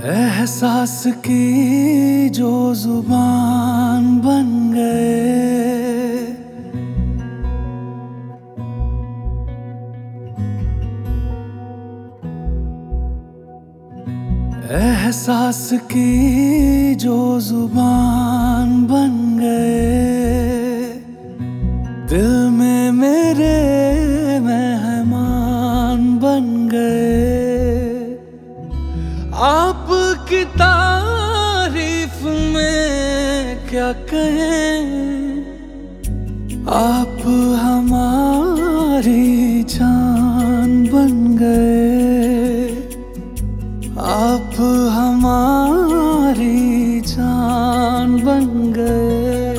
एहसास की जो ज़ुबान बन गए। एहसास की जो ज़ुबान आपकी तारीफ़ में क्या कहें? आप हमारी जान बन गए। आप हमारी जान बन गए।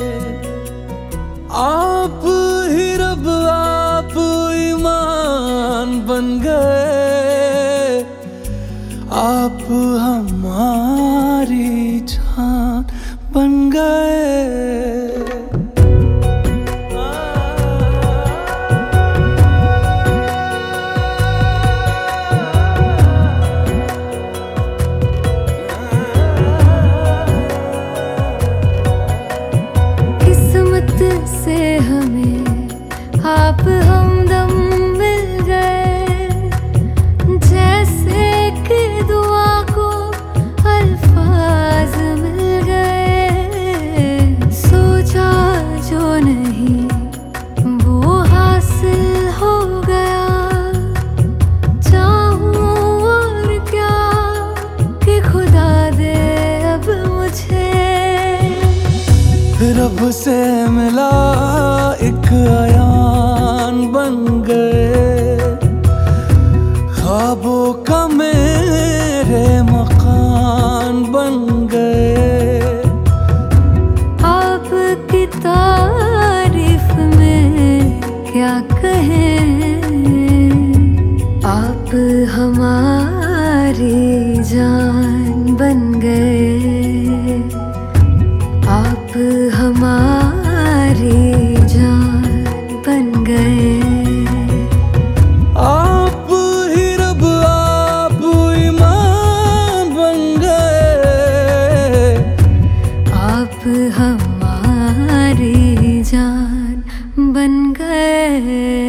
आप ही रब, आप ईमान बन गए। से हमें आप हमदम से मिला एक आयान बन गए। गए। आप ही रब आप इमाम बन गए। आप हमारी जान बन गए।